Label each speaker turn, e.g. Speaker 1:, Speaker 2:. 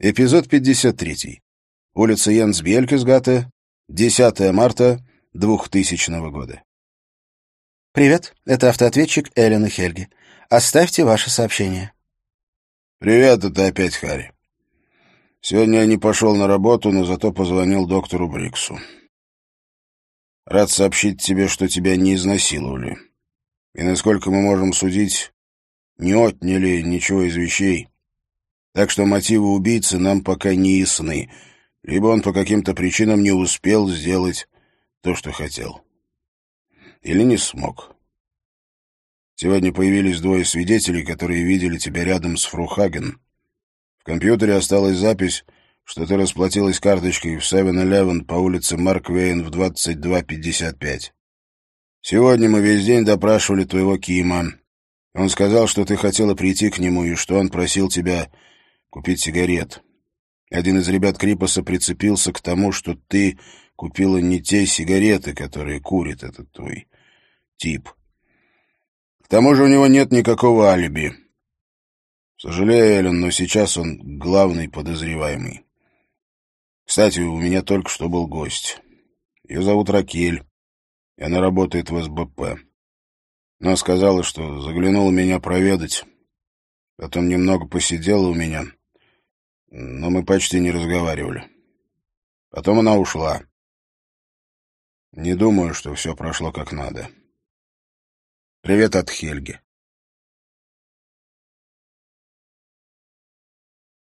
Speaker 1: Эпизод 53. Улица Янс Бьелькесгата, 10 марта 2000 года.
Speaker 2: «Привет, это автоответчик Эллен и Хельги. Оставьте ваше сообщение».
Speaker 1: «Привет, это опять Харри. Сегодня я не пошел на работу, но зато позвонил доктору Бриксу. Рад сообщить тебе, что тебя не изнасиловали. И, насколько мы можем судить, не отняли ничего из вещей» так что мотивы убийцы нам пока не ясны. Либо он по каким-то причинам не успел сделать то, что хотел. Или не смог. Сегодня появились двое свидетелей, которые видели тебя рядом с Фрухаген. В компьютере осталась запись, что ты расплатилась карточкой в 7-Eleven по улице Марквейн в 22.55. Сегодня мы весь день допрашивали твоего Кима. Он сказал, что ты хотела прийти к нему и что он просил тебя купить сигарет. Один из ребят Крипоса прицепился к тому, что ты купила не те сигареты, которые курит этот твой тип. К тому же у него нет никакого алиби. Сожалею, Эллен, но сейчас он главный подозреваемый. Кстати, у меня только что был гость. Ее зовут Ракель, и она работает в СБП. Она сказала, что заглянула меня проведать. Потом немного посидела у меня — но мы почти не разговаривали. Потом она ушла. Не думаю, что все прошло как надо. Привет от Хельги.